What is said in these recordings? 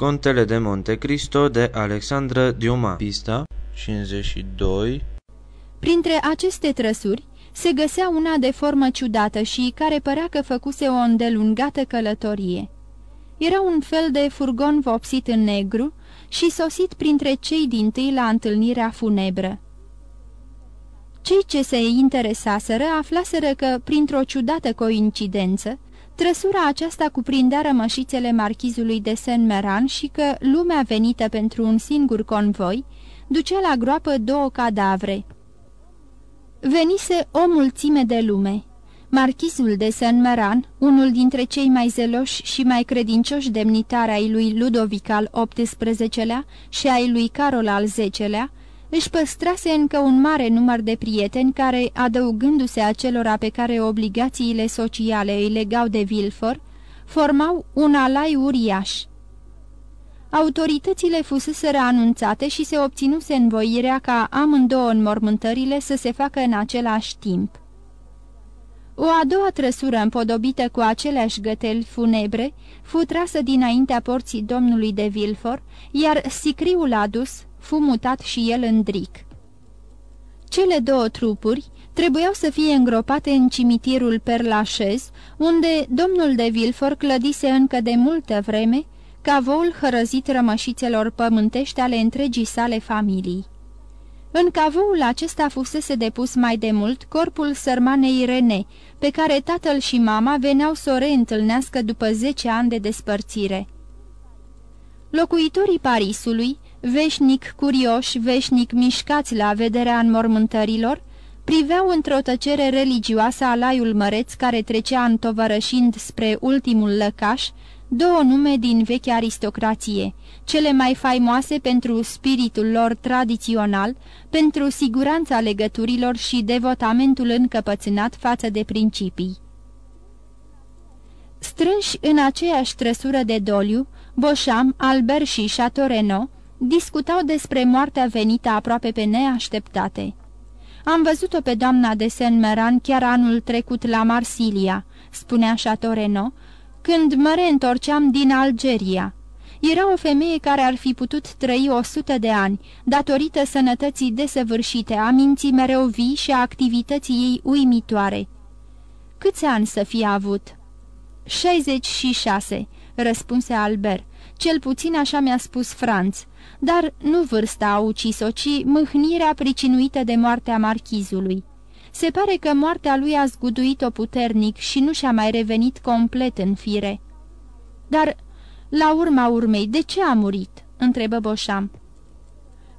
Contele de Monte Cristo de Alexandra Diuma Pista 52 Printre aceste trăsuri se găsea una de formă ciudată și care părea că făcuse o îndelungată călătorie. Era un fel de furgon vopsit în negru și sosit printre cei din tâi la întâlnirea funebră. Cei ce se interesaseră aflaseră că, printr-o ciudată coincidență, Trăsura aceasta cuprindea rămășițele marchizului de Saint-Meran și că lumea venită pentru un singur convoi ducea la groapă două cadavre. Venise o mulțime de lume. Marchizul de Saint-Meran, unul dintre cei mai zeloși și mai credincioși demnitari ai lui Ludovic al XVIII-lea și ai lui Carol al X-lea, își păstrase încă un mare număr de prieteni care, adăugându-se acelora pe care obligațiile sociale îi legau de Vilfor, formau un alai uriaș. Autoritățile fuseseră anunțate și se obținuse învoirea ca amândouă înmormântările să se facă în același timp. O a doua trăsură împodobită cu aceleași găteli funebre fu trasă dinaintea porții domnului de Vilfor, iar sicriul adus fu mutat și el în dric. Cele două trupuri trebuiau să fie îngropate în cimitirul Perlașez, unde domnul de Vilfor clădise încă de multă vreme cavoul hărăzit rămășițelor pământești ale întregii sale familii. În cavoul acesta fusese depus mai de mult corpul sărmanei Rene, pe care tatăl și mama veneau să o reîntâlnească după zece ani de despărțire. Locuitorii Parisului, veșnic curioși, veșnic mișcați la vederea înmormântărilor, priveau într-o tăcere religioasă alaiul măreț care trecea întovărășind spre ultimul lăcaș, două nume din veche aristocrație, cele mai faimoase pentru spiritul lor tradițional, pentru siguranța legăturilor și devotamentul încăpățânat față de principii. Strânși în aceeași trăsură de doliu, Boșam, Albert și Chateau discutau despre moartea venită aproape pe neașteptate. Am văzut-o pe doamna de Saint-Meran chiar anul trecut la Marsilia, spunea Chateau când mă reîntorceam din Algeria. Era o femeie care ar fi putut trăi o sută de ani, datorită sănătății desăvârșite, a minții mereu vii și a activității ei uimitoare. Câți ani să fie avut? 66, răspunse Albert. Cel puțin așa mi-a spus Franț, dar nu vârsta a ucis-o, ci mâhnirea pricinuită de moartea marchizului. Se pare că moartea lui a zguduit-o puternic și nu și-a mai revenit complet în fire. Dar, la urma urmei, de ce a murit?" întrebă Boșam.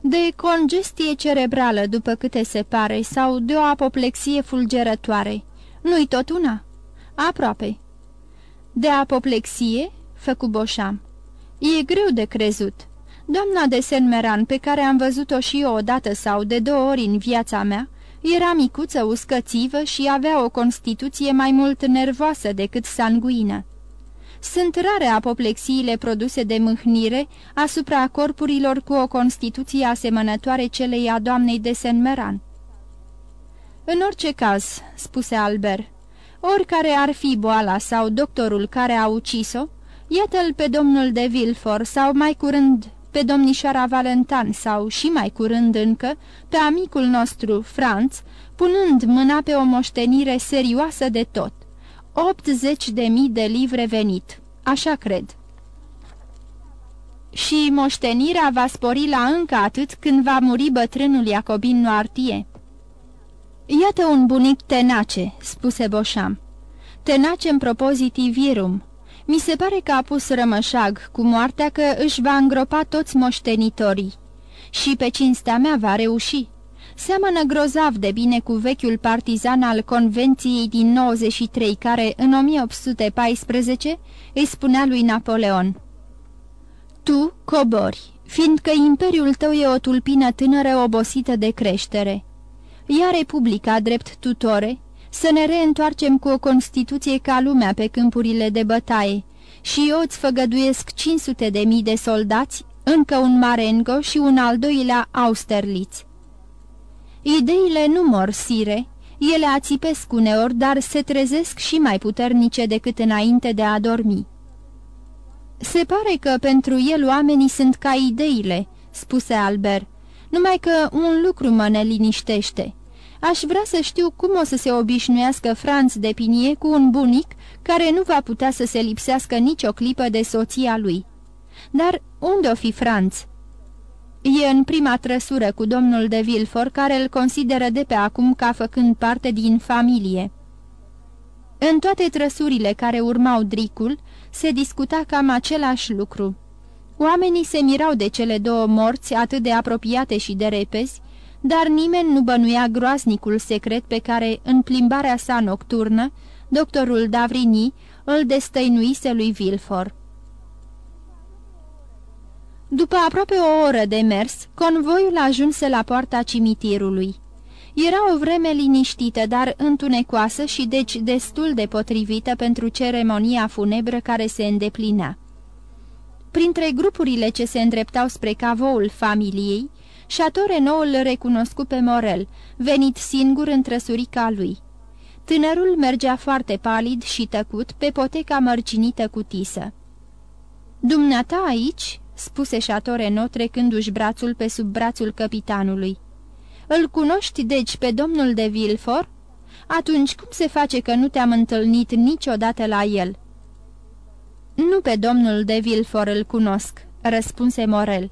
De congestie cerebrală, după câte se pare, sau de o apoplexie fulgerătoare. Nu-i tot una?" Aproape." De apoplexie?" făcu Boșam. E greu de crezut. Doamna de Senmeran, pe care am văzut-o și eu odată sau de două ori în viața mea, era micuță, uscățivă și avea o constituție mai mult nervoasă decât sanguină. Sunt rare apoplexiile produse de mâhnire asupra corpurilor cu o constituție asemănătoare celei a doamnei de Senmeran. În orice caz, spuse Albert, oricare ar fi boala sau doctorul care a ucis-o, iată-l pe domnul de Vilfort sau mai curând pe domnișoara Valentan sau și mai curând încă pe amicul nostru Franț, punând mâna pe o moștenire serioasă de tot. 80 de mii de livre venit, așa cred. Și moștenirea va spori la încă atât când va muri bătrânul Iacobin Noartie. Iată un bunic tenace, spuse Boșam. Tenace în virum. Mi se pare că a pus rămășag cu moartea că își va îngropa toți moștenitorii. Și pe cinstea mea va reuși. Seamănă grozav de bine cu vechiul partizan al Convenției din 93, care, în 1814, îi spunea lui Napoleon. Tu cobori, fiindcă imperiul tău e o tulpină tânără obosită de creștere. Ia Republica drept tutore, să ne reîntoarcem cu o constituție ca lumea pe câmpurile de bătaie și eu îți făgăduiesc 500 de mii de soldați, încă un Marengo și un al doilea Austerlitz. Ideile nu mor, sire, ele ațipesc uneori, dar se trezesc și mai puternice decât înainte de a dormi. Se pare că pentru el oamenii sunt ca ideile," spuse Albert, numai că un lucru mă neliniștește. Aș vrea să știu cum o să se obișnuiască Franț de Pinie cu un bunic care nu va putea să se lipsească nicio clipă de soția lui. Dar unde o fi Franț? E în prima trăsură cu domnul de Vilfort, care îl consideră de pe acum ca făcând parte din familie. În toate trăsurile care urmau dricul, se discuta cam același lucru. Oamenii se mirau de cele două morți atât de apropiate și de repezi, dar nimeni nu bănuia groaznicul secret pe care, în plimbarea sa nocturnă, doctorul Davrini îl destăinuise lui Vilfort. După aproape o oră de mers, convoiul ajunse la poarta cimitirului. Era o vreme liniștită, dar întunecoasă și deci destul de potrivită pentru ceremonia funebră care se îndeplinea. Printre grupurile ce se îndreptau spre cavoul familiei, Chateau îl recunoscu pe Morel, venit singur în trăsurica lui. Tânărul mergea foarte palid și tăcut pe poteca mărcinită cu tisă. Dumneata aici?" spuse Chateau Renaud trecându-și brațul pe sub brațul capitanului. Îl cunoști deci pe domnul de Villefort? Atunci cum se face că nu te-am întâlnit niciodată la el?" Nu pe domnul de Villefort îl cunosc," răspunse Morel.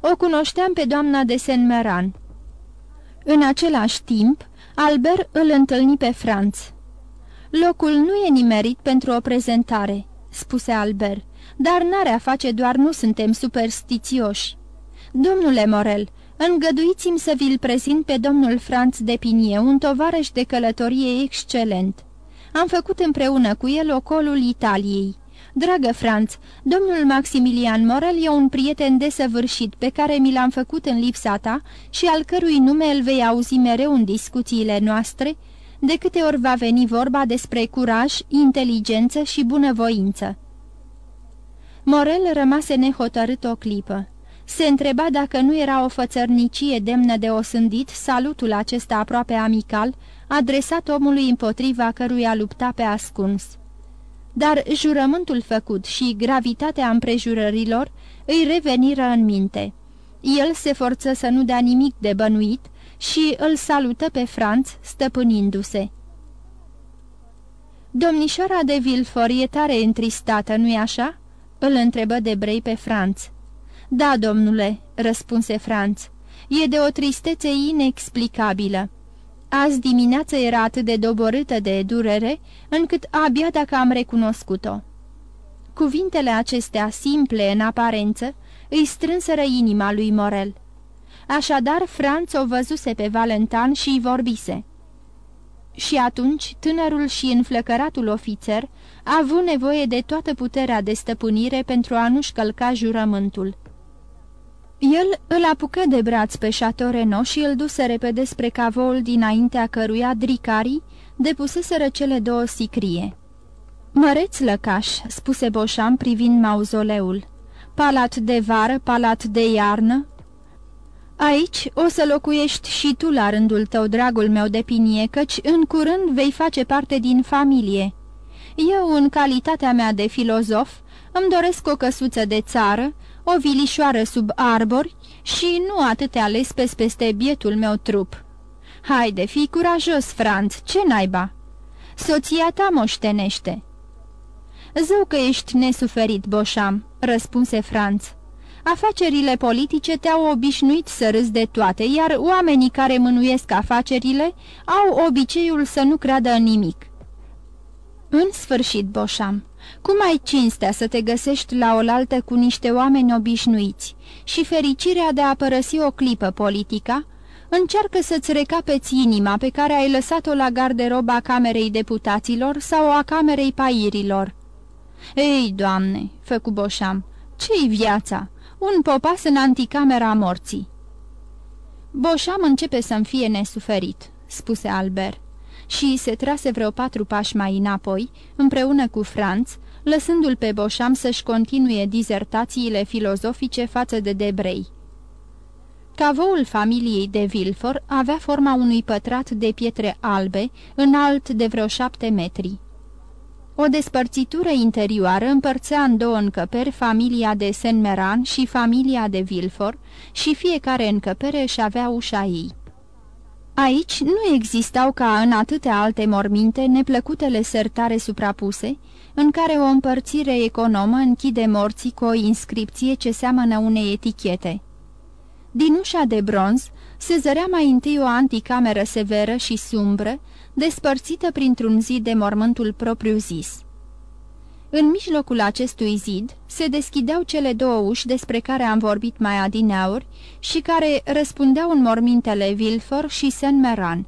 O cunoșteam pe doamna de Saint-Meran." În același timp, Albert îl întâlni pe Franț. Locul nu e nimerit pentru o prezentare," spuse Albert, dar n-are a face doar nu suntem superstițioși. Domnule Morel, îngăduiți-mi să vi-l prezint pe domnul Franț de Pinie, un tovarăș de călătorie excelent. Am făcut împreună cu el ocolul Italiei. Dragă Franț, domnul Maximilian Morel e un prieten desăvârșit pe care mi l-am făcut în lipsa ta și al cărui nume îl vei auzi mereu în discuțiile noastre, de câte ori va veni vorba despre curaj, inteligență și bunăvoință. Morel rămase nehotărât o clipă. Se întreba dacă nu era o fățărnicie demnă de osândit salutul acesta aproape amical, adresat omului împotriva căruia lupta pe ascuns. Dar jurământul făcut și gravitatea împrejurărilor îi reveniră în minte. El se forță să nu dea nimic de bănuit și îl salută pe Franț, stăpânindu-se. Domnișoara de Vilfort e tare întristată, nu-i așa?" îl întrebă de brei pe Franț. Da, domnule," răspunse Franț, e de o tristețe inexplicabilă. Azi dimineață era atât de doborâtă de durere, încât abia dacă am recunoscut-o." Cuvintele acestea, simple în aparență, îi strânseră inima lui Morel. Așadar, Franț o văzuse pe Valentan și îi vorbise. Și atunci, tânărul și înflăcăratul ofițer a avut nevoie de toată puterea de stăpânire pentru a nu-și călca jurământul. El îl apucă de braț pe Chateau Renaud și îl duse repede spre cavoul dinaintea căruia dricarii depuseseră cele două sicrie. Măreț lăcaș," spuse Boșam privind mauzoleul. Palat de vară, palat de iarnă." Aici o să locuiești și tu la rândul tău, dragul meu de pinie, căci în curând vei face parte din familie." Eu, în calitatea mea de filozof, îmi doresc o căsuță de țară, o vilișoară sub arbori și nu atâtea lespes peste bietul meu trup. Haide, fii curajos, Franț, ce naiba? Soția ta moștenește." Zău că ești nesuferit, Boșam," răspunse Franț. Afacerile politice te-au obișnuit să râzi de toate, iar oamenii care mânuiesc afacerile au obiceiul să nu creadă în nimic. În sfârșit, Boșam, cum ai cinstea să te găsești la oaltă cu niște oameni obișnuiți și fericirea de a părăsi o clipă politica? Încearcă să-ți recapeți inima pe care ai lăsat-o la garderoba Camerei Deputaților sau a Camerei Pairilor. Ei, doamne, făcu Boșam, ce-i viața? Un popas în anticamera morții. Boșam începe să-mi fie nesuferit, spuse Albert și se trase vreo patru pași mai înapoi, împreună cu Franț, lăsându-l pe Boșam să-și continue dizertațiile filozofice față de Debrei. Cavoul familiei de Vilfor avea forma unui pătrat de pietre albe, înalt de vreo șapte metri. O despărțitură interioară împărțea în două încăperi familia de Saint-Meran și familia de Villefort și fiecare încăpere își avea ușa ei. Aici nu existau ca în atâtea alte morminte neplăcutele sertare suprapuse, în care o împărțire economă închide morții cu o inscripție ce seamănă unei etichete. Din ușa de bronz se zărea mai întâi o anticameră severă și sumbră, despărțită printr-un zid de mormântul propriu-zis. În mijlocul acestui zid se deschideau cele două uși despre care am vorbit mai adineauri și care răspundeau în mormintele Vilfor și Saint-Meran.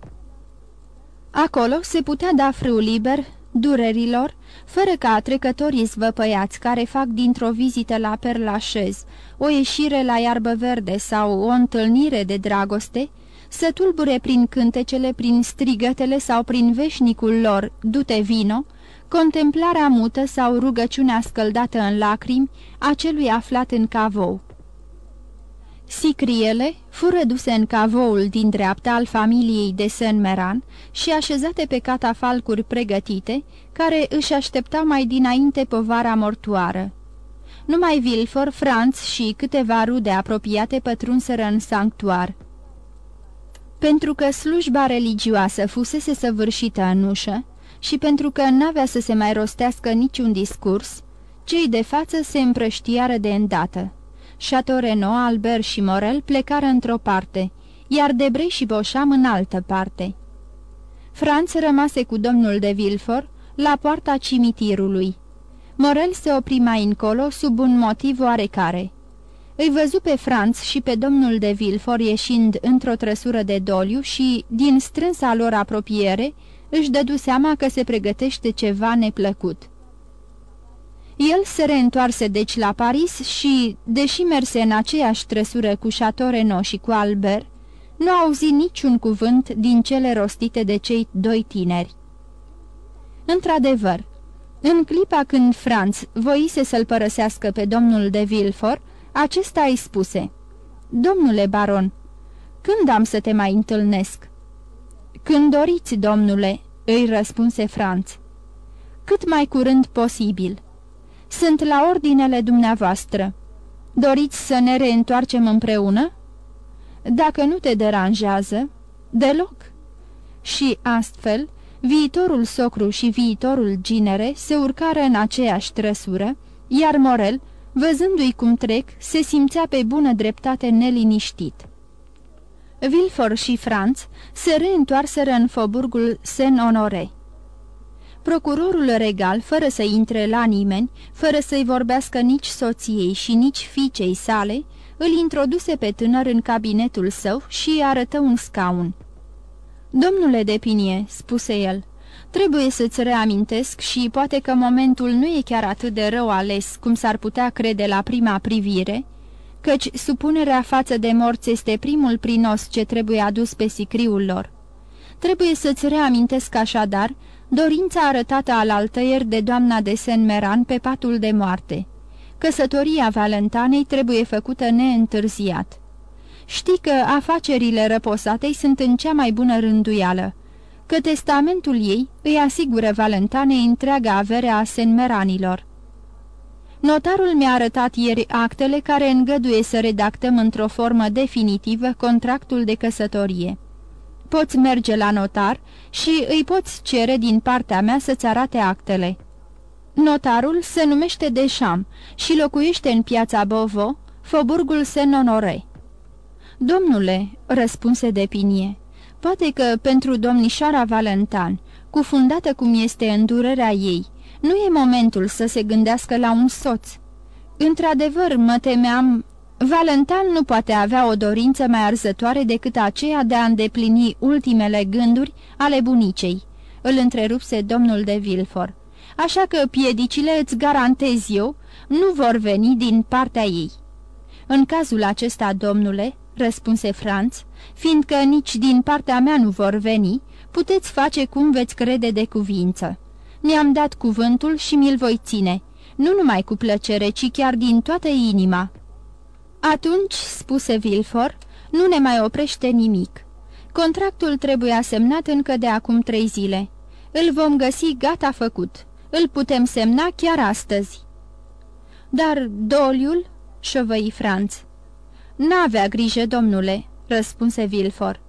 Acolo se putea da frâu liber durerilor, fără ca trecătorii zvăpăiați care fac dintr-o vizită la Perlașez, o ieșire la iarbă verde sau o întâlnire de dragoste, să tulbure prin cântecele, prin strigătele sau prin veșnicul lor, dute vino, contemplarea mută sau rugăciunea scăldată în lacrimi a celui aflat în cavou. Sicriele fură duse în cavoul din dreapta al familiei de Saint-Meran și așezate pe catafalcuri pregătite, care își așteptau mai dinainte povara mortoară. Numai Vilfor, Franz și câteva rude apropiate pătrunseră în sanctuar. Pentru că slujba religioasă fusese săvârșită în ușă și pentru că n-avea să se mai rostească niciun discurs, cei de față se împrăștiară de îndată. Chateau Renaud, Albert și Morel plecară într-o parte, iar Debrei și Boșam în altă parte. Franț rămase cu domnul de Villefort la poarta cimitirului. Morel se opri mai încolo sub un motiv oarecare. Îi văzu pe Franț și pe domnul de Villefort ieșind într-o trăsură de doliu și, din strânsa lor apropiere, își dădu seama că se pregătește ceva neplăcut. El se reîntoarse deci la Paris și, deși merse în aceeași trăsură cu Chateau Renaud și cu Albert, nu auzi niciun cuvânt din cele rostite de cei doi tineri. Într-adevăr, în clipa când Franz voise să-l părăsească pe domnul de Villefort, acesta îi spuse, Domnule baron, când am să te mai întâlnesc?" Când doriți, domnule," îi răspunse Franz. Cât mai curând posibil." Sunt la ordinele dumneavoastră. Doriți să ne reîntoarcem împreună? Dacă nu te deranjează, deloc. Și astfel, viitorul socru și viitorul ginere se urcară în aceeași trăsură, iar Morel, văzându-i cum trec, se simțea pe bună dreptate neliniștit. Vilfor și Franz se reîntoarseră în foburgul Saint-Honoré. Procurorul regal, fără să intre la nimeni, fără să-i vorbească nici soției și nici fiicei sale, îl introduse pe tânăr în cabinetul său și îi arătă un scaun. Domnule de Pinie," spuse el, trebuie să-ți reamintesc și poate că momentul nu e chiar atât de rău ales cum s-ar putea crede la prima privire, căci supunerea față de morți este primul prinos ce trebuie adus pe sicriul lor. Trebuie să-ți reamintesc așadar dorința arătată al altăieri de doamna de Saint-Meran pe patul de moarte. Căsătoria Valentanei trebuie făcută neîntârziat. Știi că afacerile răposatei sunt în cea mai bună rânduială, că testamentul ei îi asigură Valentanei întreaga avere a Saint-Meranilor. Notarul mi-a arătat ieri actele care îngăduie să redactăm într-o formă definitivă contractul de căsătorie poți merge la notar și îi poți cere din partea mea să-ți arate actele. Notarul se numește Deșam și locuiește în piața Bovo, Făburgul Saint-Honoré. Domnule, răspunse Depinie, poate că pentru domnișoara Valentan, cufundată cum este îndurerea ei, nu e momentul să se gândească la un soț. Într-adevăr, mă temeam Valentan nu poate avea o dorință mai arzătoare decât aceea de a îndeplini ultimele gânduri ale bunicei, îl întrerupse domnul de Vilfor. Așa că piedicile îți garantez eu nu vor veni din partea ei. În cazul acesta, domnule, răspunse Franț, fiindcă nici din partea mea nu vor veni, puteți face cum veți crede de cuvință. Mi-am dat cuvântul și mi-l voi ține, nu numai cu plăcere, ci chiar din toată inima." Atunci, spuse Vilfor, nu ne mai oprește nimic. Contractul trebuie asemnat încă de acum trei zile. Îl vom găsi gata făcut. Îl putem semna chiar astăzi." Dar doliul?" șovăi Franț. N-avea grijă, domnule," răspunse Vilfor.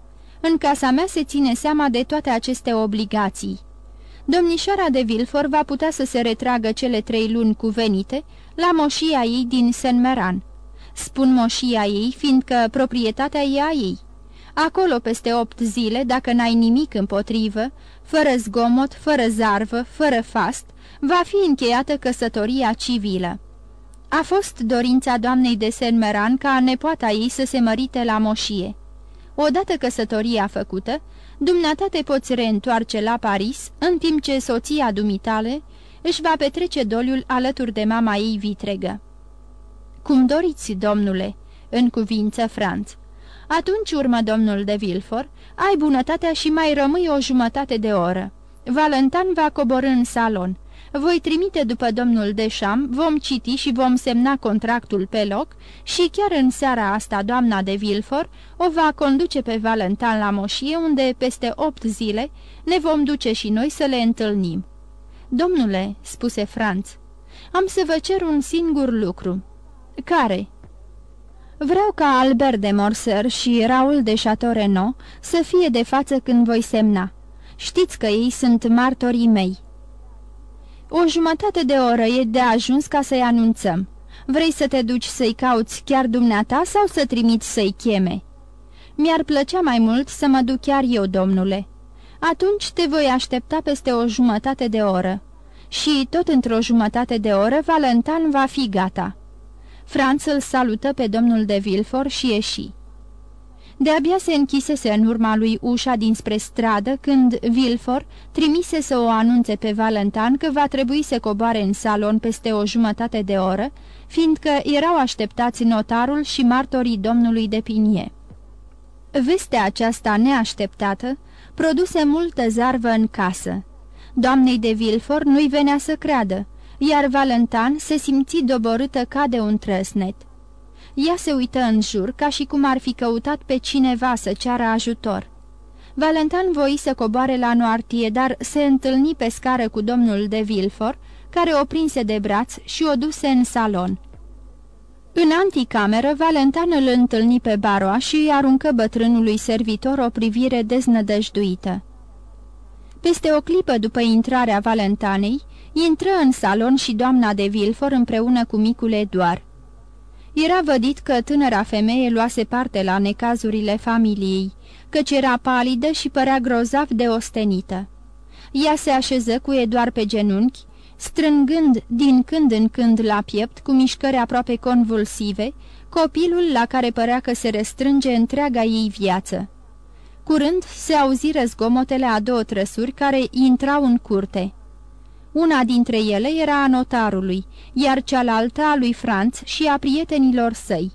În casa mea se ține seama de toate aceste obligații. Domnișoara de Vilfor va putea să se retragă cele trei luni cuvenite la moșia ei din Saint-Meran. Spun moșia ei, fiindcă proprietatea e a ei. Acolo, peste opt zile, dacă n-ai nimic împotrivă, fără zgomot, fără zarvă, fără fast, va fi încheiată căsătoria civilă. A fost dorința doamnei de Saint-Meran ca nepoata ei să se mărite la moșie. Odată căsătoria făcută, dumneata te poți reîntoarce la Paris, în timp ce soția dumitale își va petrece doliul alături de mama ei vitregă. Cum doriți, domnule, în cuvință Franț. Atunci urmă domnul de Vilfor, ai bunătatea și mai rămâi o jumătate de oră. Valentan va coborâ în salon. Voi trimite după domnul Deșam, vom citi și vom semna contractul pe loc și chiar în seara asta doamna de Vilfor o va conduce pe Valentan la moșie unde peste opt zile ne vom duce și noi să le întâlnim. Domnule, spuse Franț, am să vă cer un singur lucru. Care? Vreau ca Albert de Morser și Raul de Chateau să fie de față când voi semna. Știți că ei sunt martorii mei. O jumătate de oră e de ajuns ca să-i anunțăm. Vrei să te duci să-i cauți chiar dumneata sau să trimiți să-i cheme?" Mi-ar plăcea mai mult să mă duc chiar eu, domnule." Atunci te voi aștepta peste o jumătate de oră." Și tot într-o jumătate de oră Valentan va fi gata." Franț îl salută pe domnul de Vilfor și ieși. De-abia se închisese în urma lui ușa dinspre stradă când Vilfor trimise să o anunțe pe Valentan că va trebui să coboare în salon peste o jumătate de oră, fiindcă erau așteptați notarul și martorii domnului de Pinie. Vestea aceasta neașteptată produse multă zarvă în casă. Doamnei de Vilfor nu-i venea să creadă, iar Valentan se simți doborâtă ca de un trăsnet. Ea se uită în jur ca și cum ar fi căutat pe cineva să ceară ajutor. Valentan voi să coboare la Noartie, dar se întâlni pe scară cu domnul de Vilfor, care o prinse de braț și o duse în salon. În anticameră, Valentan îl întâlni pe Baroa și îi aruncă bătrânului servitor o privire deznădăjduită. Peste o clipă după intrarea Valentanei, intră în salon și doamna de Vilfor împreună cu micul Eduard. Era vădit că tânăra femeie luase parte la necazurile familiei, căci era palidă și părea grozav de ostenită. Ea se așeză cu Eduard pe genunchi, strângând din când în când la piept, cu mișcări aproape convulsive, copilul la care părea că se restrânge întreaga ei viață. Curând se auziră zgomotele a două trăsuri care intrau în curte. Una dintre ele era a notarului, iar cealaltă a lui Franț și a prietenilor săi.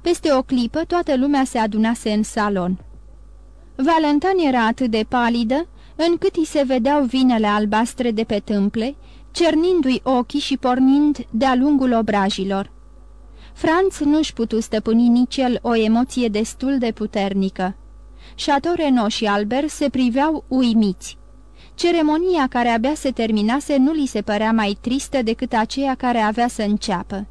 Peste o clipă toată lumea se adunase în salon. Valentan era atât de palidă, încât îi se vedeau vinele albastre de pe tâmple, cernindu-i ochii și pornind de-a lungul obrajilor. Franț nu-și putu stăpâni nici el o emoție destul de puternică. Chateau Renaud și Albert se priveau uimiți. Ceremonia care abia se terminase nu li se părea mai tristă decât aceea care avea să înceapă.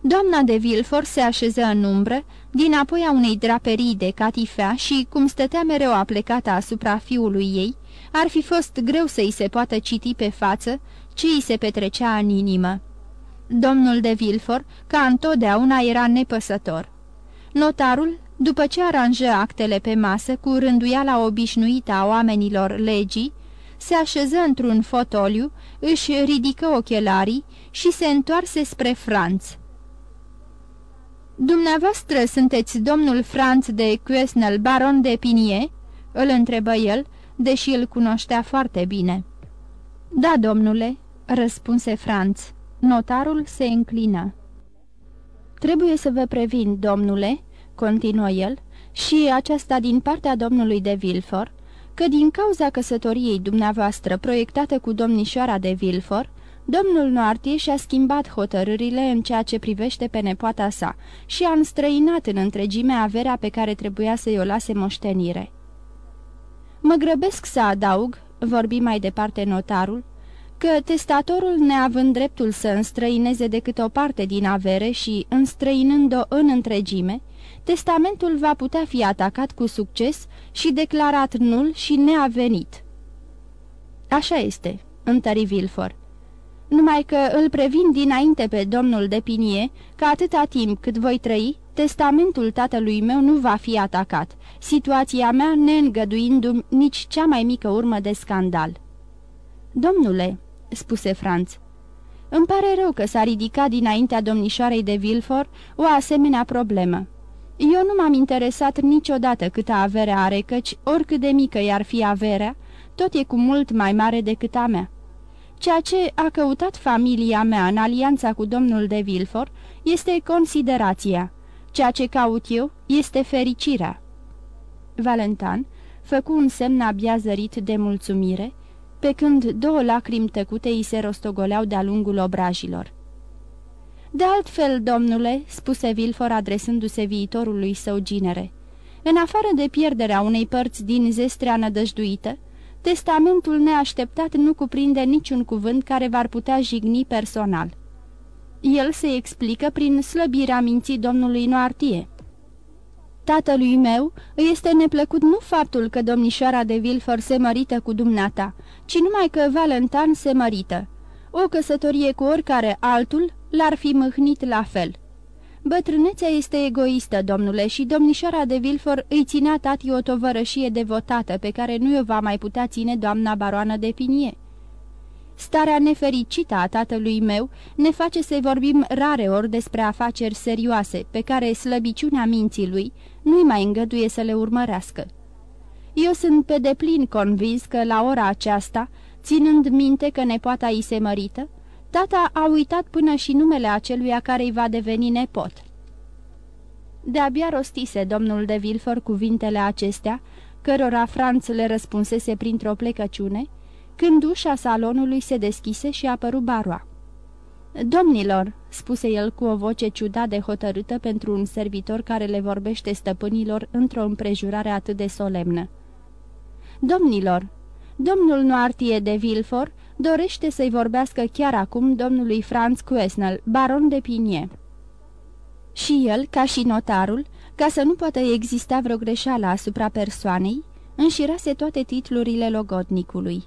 Doamna de Vilfort se așeză în umbră, din apoi a unei draperii de catifea și, cum stătea mereu aplecată asupra fiului ei, ar fi fost greu să-i se poată citi pe față ce îi se petrecea în inimă. Domnul de Vilfort, ca întotdeauna, era nepăsător. Notarul după ce aranjă actele pe masă cu rânduiala obișnuită a oamenilor legii, se așeză într-un fotoliu, își ridică ochelarii și se întoarse spre Franț. Dumneavoastră sunteți domnul Franț de Quesnel, baron de Pinie?" îl întrebă el, deși îl cunoștea foarte bine. Da, domnule," răspunse Franț. Notarul se înclină. Trebuie să vă previn, domnule," continuă el, și aceasta din partea domnului de Vilfor, că din cauza căsătoriei dumneavoastră proiectată cu domnișoara de Vilfor, domnul Noartie și-a schimbat hotărârile în ceea ce privește pe nepoata sa și a înstrăinat în întregime averea pe care trebuia să-i o lase moștenire. Mă grăbesc să adaug, vorbi mai departe notarul, că testatorul, neavând dreptul să înstrăineze decât o parte din avere și înstrăinând-o în întregime, testamentul va putea fi atacat cu succes și declarat nul și neavenit. Așa este, întări Vilfor. Numai că îl previn dinainte pe domnul de Pinie că atâta timp cât voi trăi, testamentul tatălui meu nu va fi atacat, situația mea neîngăduindu-mi nici cea mai mică urmă de scandal. Domnule, spuse Franț, îmi pare rău că s-a ridicat dinaintea domnișoarei de Vilfor o asemenea problemă. Eu nu m-am interesat niciodată câtă avere are, căci oricât de mică i-ar fi averea, tot e cu mult mai mare decât a mea. Ceea ce a căutat familia mea în alianța cu domnul de Vilfor este considerația. Ceea ce caut eu este fericirea. Valentan făcu un semn abia zărit de mulțumire, pe când două lacrimi tăcute îi se rostogoleau de-a lungul obrajilor. De altfel, domnule," spuse Vilfor adresându-se viitorului său ginere, în afară de pierderea unei părți din zestrea nădăjduită, testamentul neașteptat nu cuprinde niciun cuvânt care v-ar putea jigni personal. El se explică prin slăbirea minții domnului Noartie. Tatălui meu îi este neplăcut nu faptul că domnișoara de Vilfor se mărită cu dumneata, ci numai că Valentan se mărită. O căsătorie cu oricare altul l-ar fi mâhnit la fel. Bătrânețea este egoistă, domnule, și domnișoara de Vilfor îi ținea tati o tovărășie devotată pe care nu o va mai putea ține doamna baroană de Pinie. Starea nefericită a tatălui meu ne face să vorbim rare ori despre afaceri serioase, pe care slăbiciunea minții lui nu-i mai îngăduie să le urmărească. Eu sunt pe deplin convins că la ora aceasta, ținând minte că nepoata îi se mărită, tata a uitat până și numele aceluia care îi va deveni nepot. De-abia rostise domnul de Vilfor cuvintele acestea, cărora Franț le răspunsese printr-o plecăciune, când ușa salonului se deschise și apăru baroa. Domnilor," spuse el cu o voce ciudat de hotărâtă pentru un servitor care le vorbește stăpânilor într-o împrejurare atât de solemnă. Domnilor, domnul Noartie de Vilfor dorește să-i vorbească chiar acum domnului Franz Quesnel, baron de Pinie. Și el, ca și notarul, ca să nu poată exista vreo greșeală asupra persoanei, înșirase toate titlurile logodnicului.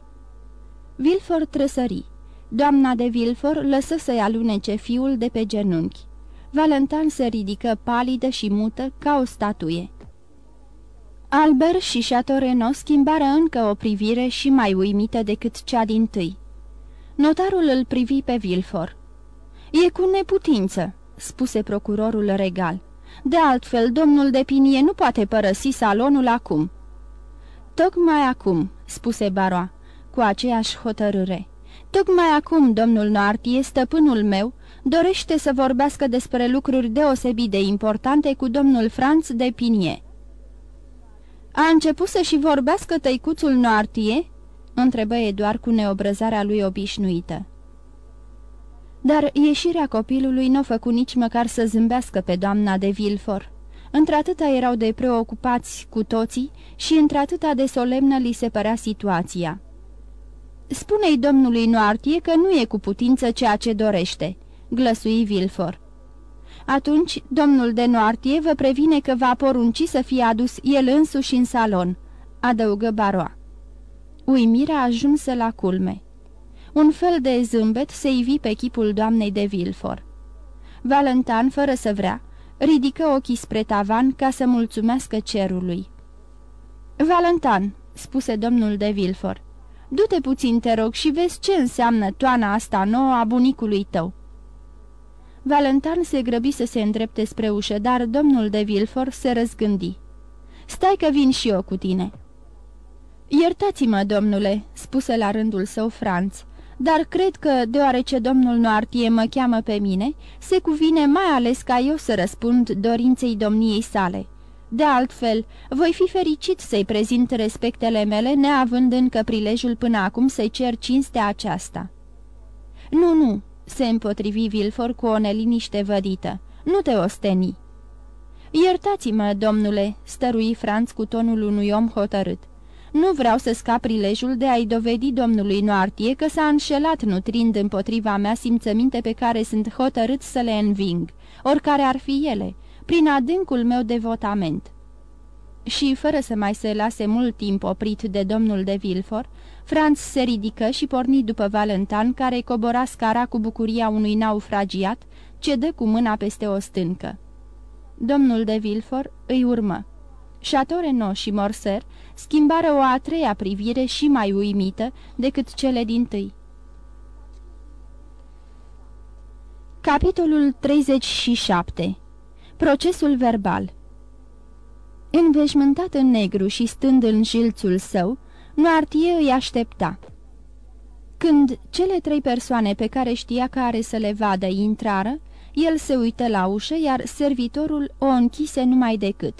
Vilfor trăsări. Doamna de Vilfor lăsă să-i alunece fiul de pe genunchi. Valentan se ridică palidă și mută ca o statuie. Albert și Chateau Renaud schimbară încă o privire și mai uimită decât cea din tâi. Notarul îl privi pe Vilfor. E cu neputință," spuse procurorul regal. De altfel, domnul de Pinie nu poate părăsi salonul acum." Tocmai acum," spuse Baroa, cu aceeași hotărâre. Tocmai acum, domnul Noartie, stăpânul meu, dorește să vorbească despre lucruri deosebit de importante cu domnul Franț de Pinie." A început să și vorbească tăicuțul Noartie?" întrebă Eduard cu neobrăzarea lui obișnuită. Dar ieșirea copilului nu făcu nici măcar să zâmbească pe doamna de Vilfor. Într-atâta erau de preocupați cu toții și într-atâta de solemnă li se părea situația. Spune-i domnului Noartie că nu e cu putință ceea ce dorește," glăsui Vilfor. Atunci, domnul de Noartie vă previne că va porunci să fie adus el însuși în salon," adăugă baroa. Uimirea ajunse la culme. Un fel de zâmbet se ivi pe chipul doamnei de Vilfor. Valentan, fără să vrea, ridică ochii spre tavan ca să mulțumească cerului. Valentan," spuse domnul de Vilfor, du-te puțin, te rog, și vezi ce înseamnă toana asta nouă a bunicului tău." Valentan se grăbi să se îndrepte spre ușă, dar domnul de Vilfor se răzgândi. Stai că vin și eu cu tine." Iertați-mă, domnule," spuse la rândul său Franț, dar cred că, deoarece domnul Noartie mă cheamă pe mine, se cuvine mai ales ca eu să răspund dorinței domniei sale. De altfel, voi fi fericit să-i prezint respectele mele, neavând încă prilejul până acum să-i cer cinstea aceasta." Nu, nu," se împotrivi Vilfor cu o neliniște vădită, nu te osteni." Iertați-mă, domnule," stărui Franț cu tonul unui om hotărât. Nu vreau să scap prilejul de a-i dovedi domnului Noartie că s-a înșelat nutrind împotriva mea simțăminte pe care sunt hotărât să le înving, oricare ar fi ele, prin adâncul meu devotament. Și, fără să mai se lase mult timp oprit de domnul de Vilfor, Franz se ridică și porni după Valentan, care cobora scara cu bucuria unui naufragiat, ce dă cu mâna peste o stâncă. Domnul de Vilfor îi urmă. Chateau Renaud și Morser schimbară o a treia privire și mai uimită decât cele din tâi. Capitolul 37 Procesul verbal Înveșmântat în negru și stând în jilțul său, Noartie îi aștepta. Când cele trei persoane pe care știa că are să le vadă intrară, el se uită la ușă, iar servitorul o închise numai decât.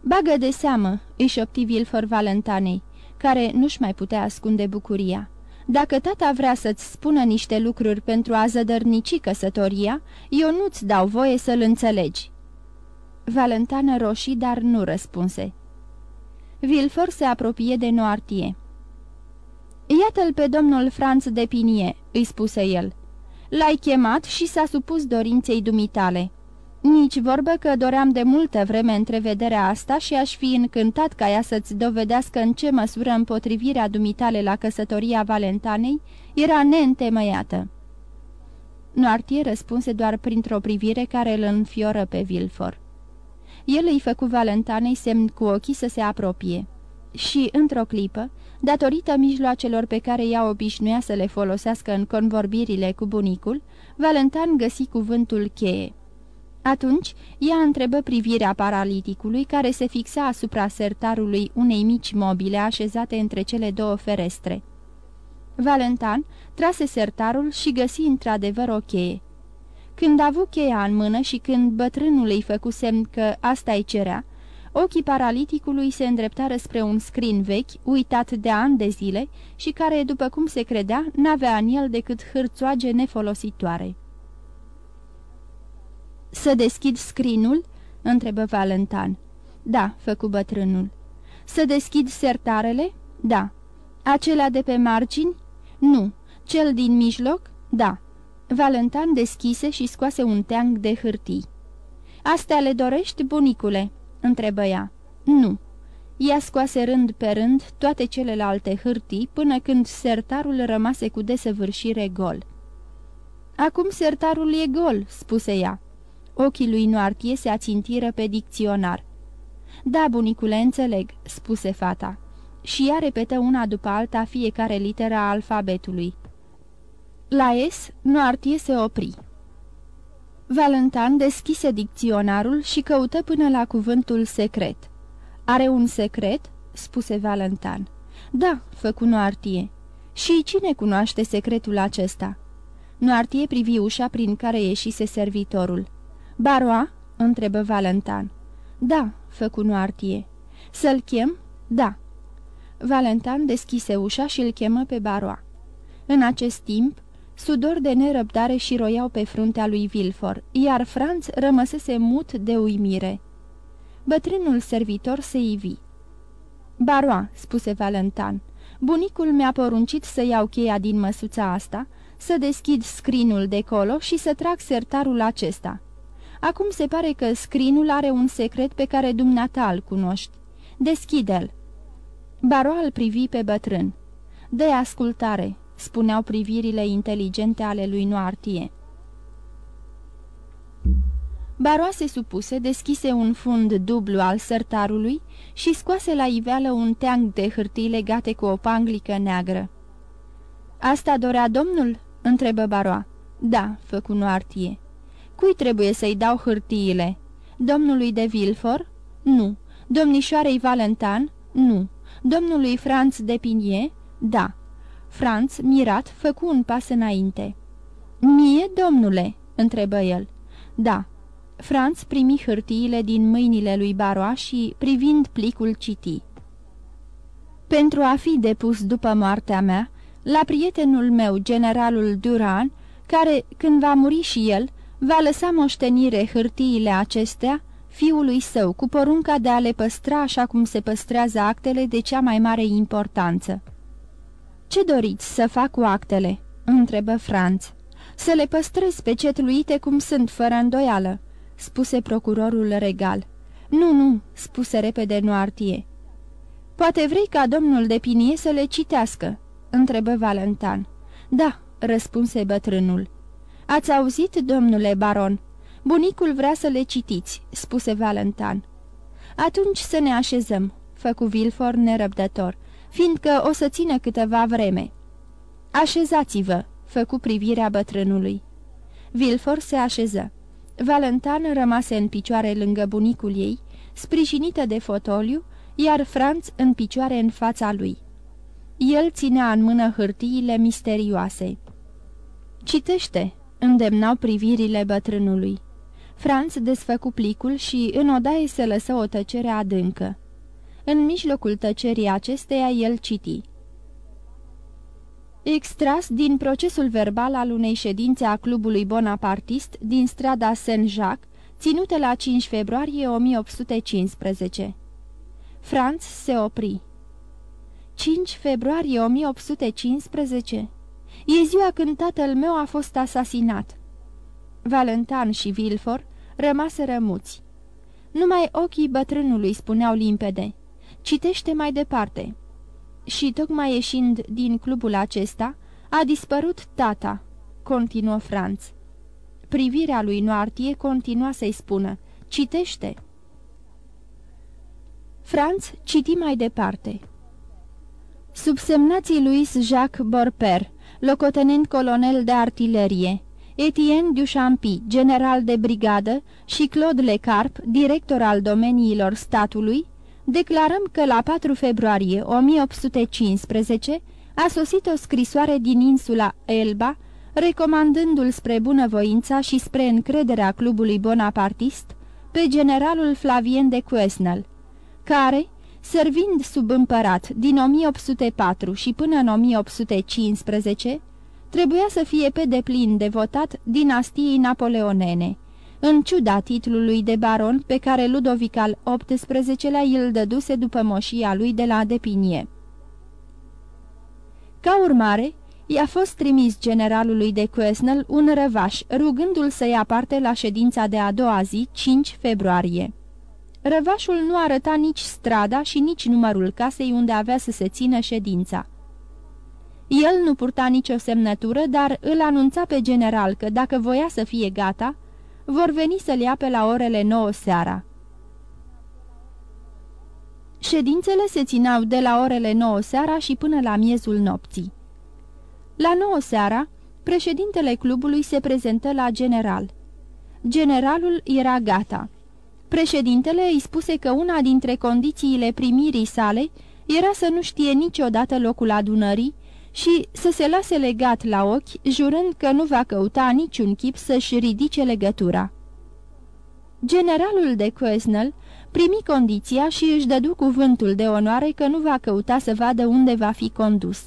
Bagă de seamă," îi șopti Vilfor Valentanei, care nu-și mai putea ascunde bucuria. Dacă tata vrea să-ți spună niște lucruri pentru a zădărnici căsătoria, eu nu-ți dau voie să-l înțelegi." Valentană roșii, dar nu răspunse. Vilfor se apropie de Noartie. Iată-l pe domnul Franț de Pinie," îi spuse el. L-ai chemat și s-a supus dorinței dumitale." Nici vorbă că doream de multă vreme întrevederea asta și aș fi încântat ca ea să-ți dovedească în ce măsură împotrivirea dumitale la căsătoria Valentanei era neîntemeiată. Noartie răspunse doar printr-o privire care îl înfioră pe Vilfor. El îi făcu Valentanei semn cu ochii să se apropie. Și, într-o clipă, datorită mijloacelor pe ea ea obișnuia să le folosească în convorbirile cu bunicul, Valentan găsi cuvântul cheie. Atunci, ea întrebă privirea paraliticului care se fixa asupra sertarului unei mici mobile așezate între cele două ferestre. Valentan trase sertarul și găsi într-adevăr o cheie. Când a avut cheia în mână și când bătrânul îi făcu semn că asta-i cerea, ochii paraliticului se îndreptară spre un scrin vechi, uitat de ani de zile și care, după cum se credea, n-avea în el decât hârțoage nefolositoare. Să deschid scrinul?" întrebă Valentan. Da," făcu bătrânul. Să deschid sertarele?" Da." Acelea de pe margini?" Nu." Cel din mijloc?" Da." Valentan deschise și scoase un teanc de hârtii. Astea le dorești, bunicule?" întrebă ea. Nu." Ea scoase rând pe rând toate celelalte hârtii până când sertarul rămase cu desăvârșire gol. Acum sertarul e gol," spuse ea. Ochii lui Noartie se ațintiră pe dicționar. Da, bunicule, înțeleg," spuse fata. Și ea repetă una după alta fiecare literă a alfabetului. La S, Noartie se opri. Valentan deschise dicționarul și căută până la cuvântul secret. Are un secret?" spuse Valentan. Da," făcu Noartie. Și cine cunoaște secretul acesta?" Noartie privi ușa prin care ieșise servitorul. Baroa?" întrebă Valentan. Da," făcu Noartie. Să-l chem?" Da." Valentan deschise ușa și îl chemă pe Baroa. În acest timp, sudor de nerăbdare și roiau pe fruntea lui Vilfor, iar Franț rămăsese mut de uimire. Bătrânul servitor se ivi. Baroa," spuse Valentan, bunicul mi-a poruncit să iau cheia din măsuța asta, să deschid scrinul de colo și să trag sertarul acesta." Acum se pare că scrinul are un secret pe care dumneata îl cunoști. Deschide-l." Baroa îl privi pe bătrân. dă ascultare," spuneau privirile inteligente ale lui Noartie. Baroa se supuse, deschise un fund dublu al sărtarului și scoase la iveală un teanc de hârtii legate cu o panglică neagră. Asta dorea domnul?" întrebă Baroa. Da," făcu Noartie. Cui trebuie să-i dau hârtiile? Domnului de Vilfor? Nu. Domnișoarei Valentan? Nu. Domnului Franț de Pinie? Da. Franț, mirat, făcu un pas înainte. Mie, domnule?" întrebă el. Da." Franț primi hârtiile din mâinile lui Baroa și, privind plicul, citi. Pentru a fi depus după moartea mea, la prietenul meu, generalul Duran, care, când va muri și el, va lăsa moștenire hârtiile acestea, fiului său, cu porunca de a le păstra așa cum se păstrează actele de cea mai mare importanță. Ce doriți să fac cu actele?" întrebă Franț. Să le păstrez pecetluite cum sunt, fără îndoială," spuse procurorul regal. Nu, nu," spuse repede Noartie. Poate vrei ca domnul de Pinie să le citească?" întrebă Valentan. Da," răspunse bătrânul. Ați auzit, domnule baron? Bunicul vrea să le citiți," spuse Valentan. Atunci să ne așezăm," făcu Vilfor nerăbdător, fiindcă o să țină câteva vreme." Așezați-vă," făcu privirea bătrânului. Vilfor se așeză. Valentan rămase în picioare lângă bunicul ei, sprijinită de fotoliu, iar Franț în picioare în fața lui. El ținea în mână hârtiile misterioase. Citește!" îndemnau privirile bătrânului. Franț desfăcu plicul și în odaie se lăsă o tăcere adâncă. În mijlocul tăcerii acesteia el citi. Extras din procesul verbal al unei ședințe a clubului bonapartist din strada Saint-Jacques, ținută la 5 februarie 1815. Franț se opri. 5 februarie 1815? E ziua când tatăl meu a fost asasinat. Valentan și Vilfor rămase rămuți. Numai ochii bătrânului spuneau limpede. Citește mai departe. Și tocmai ieșind din clubul acesta, a dispărut tata, continuă Franț. Privirea lui Noartie continua să-i spună, citește. Franț citi mai departe. Subsemnații lui Jacques Borper, locotenent colonel de artilerie, Etienne Duchampi, general de brigadă, și Claude Lecarp, director al domeniilor statului, declarăm că la 4 februarie 1815 a sosit o scrisoare din insula Elba, recomandându-l spre bunăvoința și spre încrederea clubului bonapartist pe generalul Flavien de Quesnel, care, servind sub împărat din 1804 și până în 1815, trebuia să fie pe deplin devotat dinastiei napoleonene, în ciuda titlului de baron pe care Ludovic al XVIII-lea îl dăduse după moșia lui de la Depinie. Ca urmare, i-a fost trimis generalului de Quesnel un răvaș, rugându-l să ia parte la ședința de a doua zi, 5 februarie. Răvașul nu arăta nici strada și nici numărul casei unde avea să se țină ședința. El nu purta nicio semnătură, dar îl anunța pe general că dacă voia să fie gata, vor veni să-l ia pe la orele 9 seara. Ședințele se țineau de la orele 9 seara și până la miezul nopții. La 9 seara, președintele clubului se prezentă la general. Generalul era gata. Președintele îi spuse că una dintre condițiile primirii sale era să nu știe niciodată locul adunării și să se lase legat la ochi, jurând că nu va căuta niciun chip să-și ridice legătura. Generalul de Quesnel primi condiția și își dădu cuvântul de onoare că nu va căuta să vadă unde va fi condus.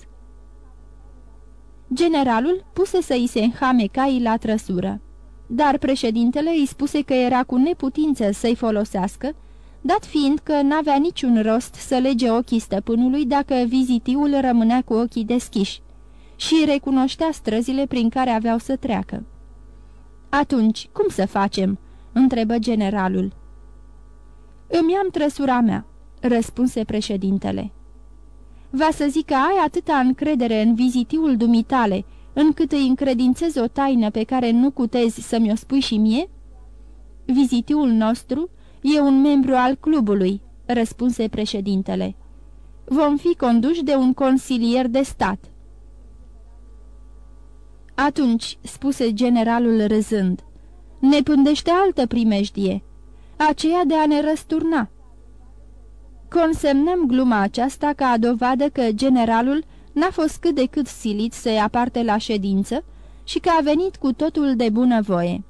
Generalul puse să îi se înhame caii la trăsură dar președintele îi spuse că era cu neputință să-i folosească, dat fiind că n-avea niciun rost să lege ochii stăpânului dacă vizitiul rămânea cu ochii deschiși și recunoștea străzile prin care aveau să treacă. Atunci, cum să facem?" întrebă generalul. Îmi am trăsura mea," răspunse președintele. Va să zic că ai atâta încredere în vizitiul dumitale, încât îi încredințez o taină pe care nu cutezi să-mi o spui și mie?" Vizitiul nostru e un membru al clubului," răspunse președintele. Vom fi conduși de un consilier de stat." Atunci," spuse generalul râzând, ne pândește altă primejdie, aceea de a ne răsturna." Consemnăm gluma aceasta ca a dovadă că generalul n-a fost cât de cât silit să ia parte la ședință și că a venit cu totul de bunăvoie.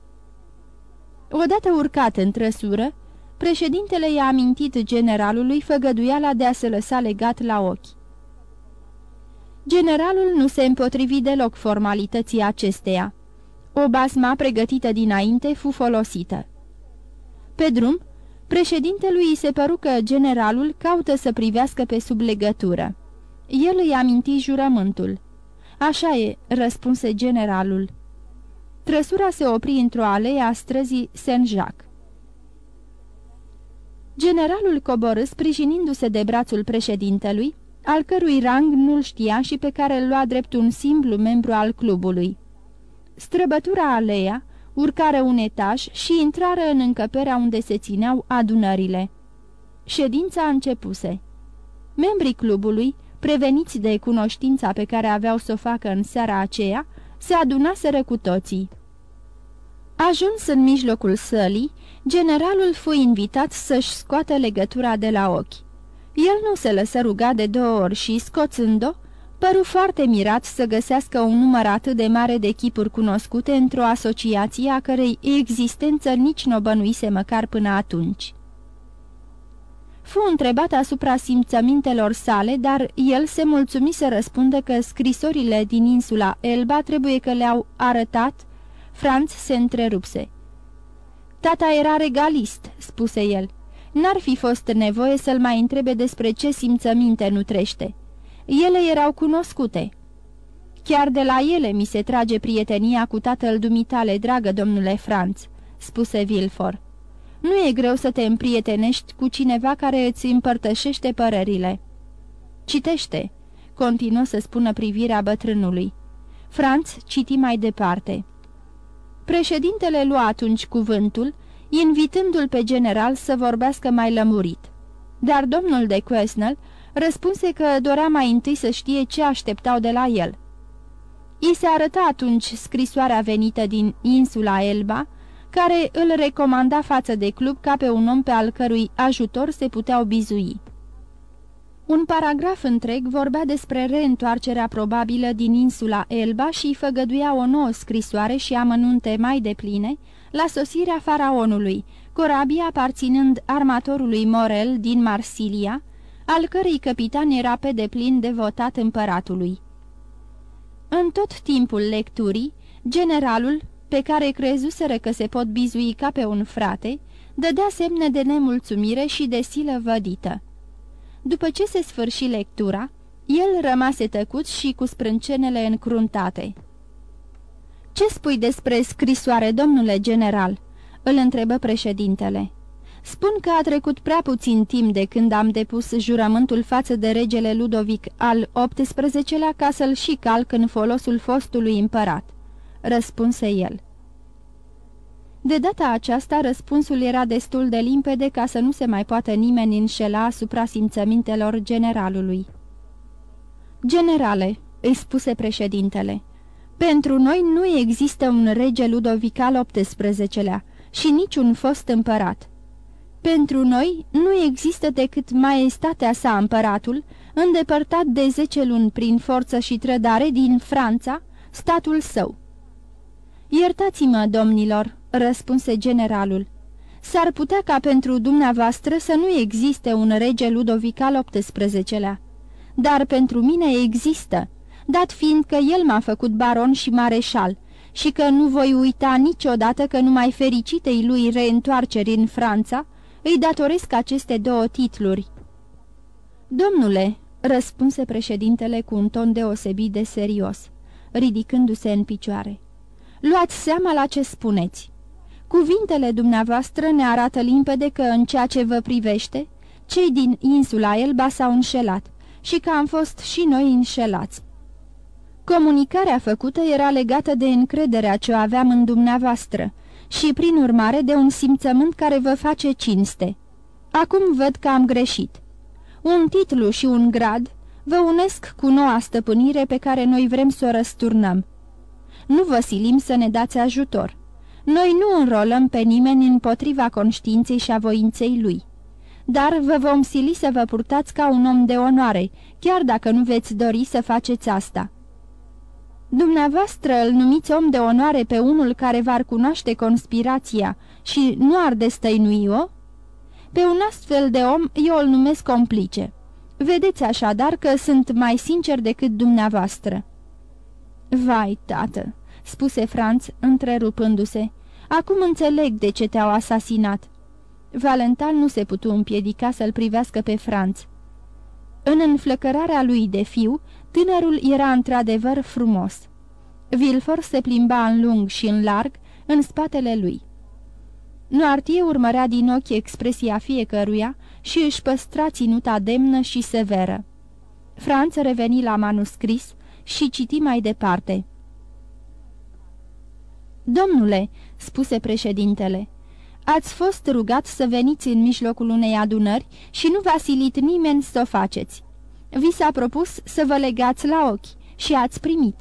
Odată urcat în trăsură, președintele i-a amintit generalului făgăduiala de a se lăsa legat la ochi. Generalul nu se împotrivi deloc formalității acesteia. O basma pregătită dinainte fu folosită. Pe drum, Președintelui îi se păru că generalul caută să privească pe sub legătură. El îi aminti jurământul. Așa e," răspunse generalul. Trăsura se opri într-o alee a străzii Saint-Jacques. Generalul coborâ sprijinindu-se de brațul președintelui, al cărui rang nu-l știa și pe care îl lua drept un simplu membru al clubului. Străbătura aleea, urcară un etaj și intrară în încăperea unde se țineau adunările. Ședința începuse. Membrii clubului, preveniți de cunoștința pe care aveau să o facă în seara aceea, se adunaseră cu toții. Ajuns în mijlocul sălii, generalul fu invitat să-și scoată legătura de la ochi. El nu se lăsă ruga de două ori și, scoțând-o, păru foarte mirat să găsească un număr atât de mare de chipuri cunoscute într-o asociație a cărei existență nici nu o bănuise măcar până atunci. Fu întrebat asupra simțămintelor sale, dar el se mulțumi să răspundă că scrisorile din insula Elba trebuie că le-au arătat. Franț se întrerupse. Tata era regalist," spuse el. N-ar fi fost nevoie să-l mai întrebe despre ce simțăminte nutrește. Ele erau cunoscute. Chiar de la ele mi se trage prietenia cu tatăl dumitale, dragă domnule Franț," spuse Vilfor. Nu e greu să te împrietenești cu cineva care îți împărtășește părerile." Citește," continuă să spună privirea bătrânului. Franț citi mai departe. Președintele lua atunci cuvântul, invitându-l pe general să vorbească mai lămurit. Dar domnul de Quesnel răspunse că dorea mai întâi să știe ce așteptau de la el. I se arăta atunci scrisoarea venită din insula Elba, care îl recomanda față de club ca pe un om pe al cărui ajutor se puteau bizui. Un paragraf întreg vorbea despre reîntoarcerea probabilă din insula Elba și făgăduia o nouă scrisoare și amănunte mai depline la sosirea faraonului, corabia aparținând armatorului Morel din Marsilia, al cărei capitan era pe deplin devotat împăratului. În tot timpul lecturii, generalul, pe care crezuseră că se pot bizui ca pe un frate, dădea semne de nemulțumire și de silă vădită. După ce se sfârși lectura, el rămase tăcut și cu sprâncenele încruntate. Ce spui despre scrisoare, domnule general?" îl întrebă președintele. Spun că a trecut prea puțin timp de când am depus jurământul față de regele Ludovic al XVIII-lea ca să-l și calc în folosul fostului împărat," răspunse el. De data aceasta, răspunsul era destul de limpede ca să nu se mai poată nimeni înșela asupra simțămintelor generalului. Generale," îi spuse președintele, pentru noi nu există un rege Ludovic al XVIII-lea și niciun fost împărat. Pentru noi nu există decât maestatea sa împăratul, îndepărtat de zece luni prin forță și trădare din Franța, statul său. Iertați-mă, domnilor," răspunse generalul. S-ar putea ca pentru dumneavoastră să nu existe un rege Ludovic al XVIII-lea, dar pentru mine există, dat fiind că el m-a făcut baron și mareșal și că nu voi uita niciodată că numai fericitei lui reîntoarceri în Franța, îi datoresc aceste două titluri. Domnule, răspunse președintele cu un ton deosebit de serios, ridicându-se în picioare, luați seama la ce spuneți. Cuvintele dumneavoastră ne arată limpede că în ceea ce vă privește, cei din insula Elba s-au înșelat și că am fost și noi înșelați. Comunicarea făcută era legată de încrederea ce o aveam în dumneavoastră și, prin urmare, de un simțământ care vă face cinste. Acum văd că am greșit. Un titlu și un grad vă unesc cu noua stăpânire pe care noi vrem să o răsturnăm. Nu vă silim să ne dați ajutor. Noi nu înrolăm pe nimeni împotriva conștiinței și a voinței lui. Dar vă vom sili să vă purtați ca un om de onoare, chiar dacă nu veți dori să faceți asta." Dumneavoastră îl numiți om de onoare pe unul care v-ar cunoaște conspirația și nu ar destăinui-o? Pe un astfel de om eu îl numesc complice. Vedeți așadar că sunt mai sincer decât dumneavoastră." Vai, tată!" spuse Franț, întrerupându-se. Acum înțeleg de ce te-au asasinat." Valentin nu se putu împiedica să-l privească pe Franț. În înflăcărarea lui de fiu, tânărul era într-adevăr frumos. Vilfor se plimba în lung și în larg în spatele lui. Noartie urmărea din ochi expresia fiecăruia și își păstra ținuta demnă și severă. Franț reveni la manuscris și citi mai departe. Domnule," spuse președintele, ați fost rugat să veniți în mijlocul unei adunări și nu v-a silit nimeni să o faceți. Vi s-a propus să vă legați la ochi și ați primit.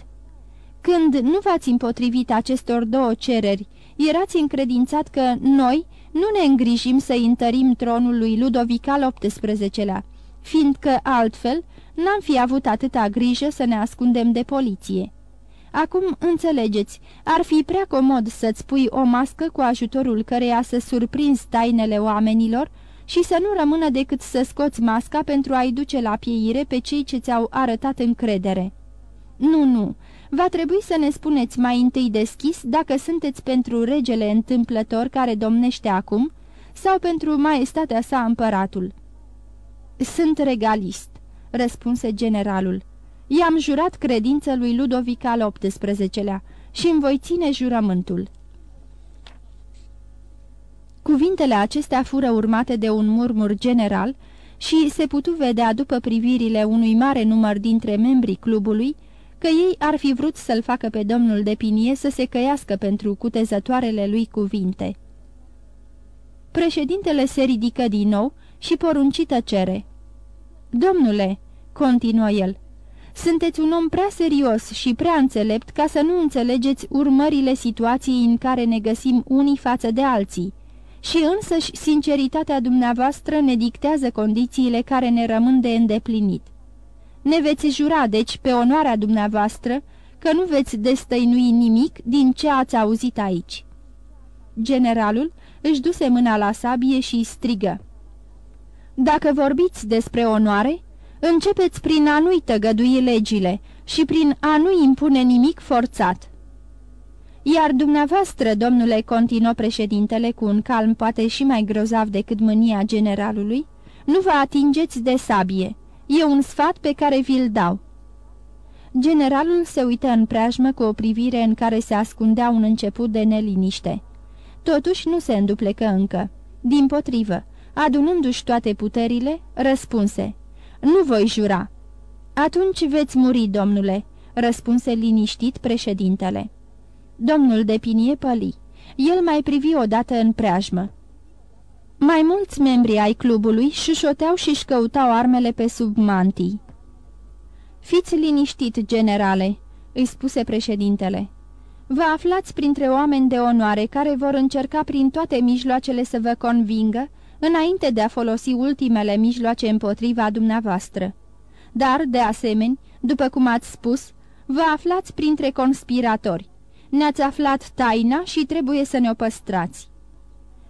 Când nu v-ați împotrivit acestor două cereri, erați încredințat că noi nu ne îngrijim să întărim tronul lui Ludovic al XVIII-lea, fiindcă altfel n-am fi avut atâta grijă să ne ascundem de poliție. Acum înțelegeți, ar fi prea comod să-ți pui o mască cu ajutorul căreia să surprinzi tainele oamenilor și să nu rămână decât să scoți masca pentru a-i duce la pieire pe cei ce ți-au arătat încredere. Nu, nu, va trebui să ne spuneți mai întâi deschis dacă sunteți pentru regele întâmplător care domnește acum sau pentru maestatea sa împăratul. Sunt regalist, răspunse generalul. I-am jurat credință lui Ludovic al XVIII-lea și îmi voi ține jurământul. Cuvintele acestea fură urmate de un murmur general și se putu vedea după privirile unui mare număr dintre membrii clubului că ei ar fi vrut să-l facă pe domnul de Pinie să se căiască pentru cutezătoarele lui cuvinte. Președintele se ridică din nou și poruncită cere. Domnule," continuă el, sunteți un om prea serios și prea înțelept ca să nu înțelegeți urmările situației în care ne găsim unii față de alții. Și însăși sinceritatea dumneavoastră ne dictează condițiile care ne rămân de îndeplinit. Ne veți jura, deci, pe onoarea dumneavoastră, că nu veți destăinui nimic din ce ați auzit aici." Generalul își duse mâna la sabie și strigă. Dacă vorbiți despre onoare, începeți prin a nu-i tăgădui legile și prin a nu impune nimic forțat." Iar dumneavoastră, domnule, continuă președintele cu un calm poate și mai grozav decât mânia generalului, nu vă atingeți de sabie. E un sfat pe care vi-l dau." Generalul se uită în preajmă cu o privire în care se ascundea un început de neliniște. Totuși nu se înduplecă încă. Din potrivă, adunându-și toate puterile, răspunse, Nu voi jura." Atunci veți muri, domnule," răspunse liniștit președintele. Domnul de Pinie păli. El mai privi odată în preajmă. Mai mulți membri ai clubului șușoteau și-și căutau armele pe sub mantii. Fiți liniștit, generale," îi spuse președintele. Vă aflați printre oameni de onoare care vor încerca prin toate mijloacele să vă convingă, înainte de a folosi ultimele mijloace împotriva dumneavoastră. Dar, de asemenea, după cum ați spus, vă aflați printre conspiratori. Ne-ați aflat taina și trebuie să ne-o păstrați.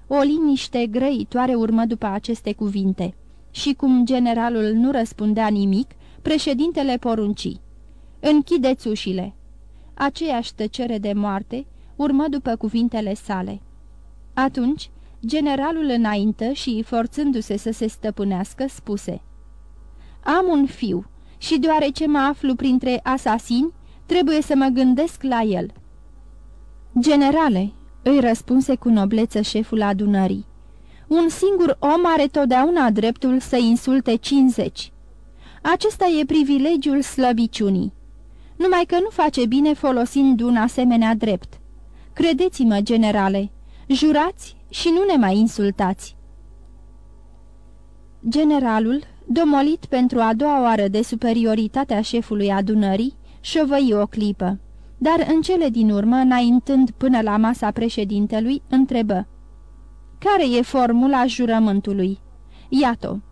O liniște grăitoare urmă după aceste cuvinte și cum generalul nu răspundea nimic, președintele porunci. Închideți ușile. Aceeași tăcere de moarte urmă după cuvintele sale. Atunci, generalul înaintă și, forțându-se să se stăpânească, spuse Am un fiu și deoarece mă aflu printre asasini, trebuie să mă gândesc la el." Generale," îi răspunse cu nobleță șeful adunării. Un singur om are totdeauna dreptul să insulte 50. Acesta e privilegiul slăbiciunii. Numai că nu face bine folosind un asemenea drept. Credeți-mă, generale, jurați și nu ne mai insultați. Generalul, domolit pentru a doua oară de superioritatea șefului adunării, șovăi o clipă dar în cele din urmă, înaintând până la masa președintelui, întrebă Care e formula jurământului?" Iată.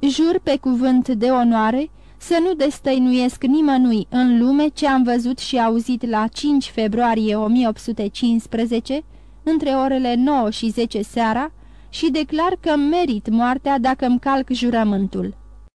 Jur pe cuvânt de onoare să nu destăinuiesc nimănui în lume ce am văzut și auzit la 5 februarie 1815, între orele 9 și 10 seara, și declar că merit moartea dacă îmi calc jurământul."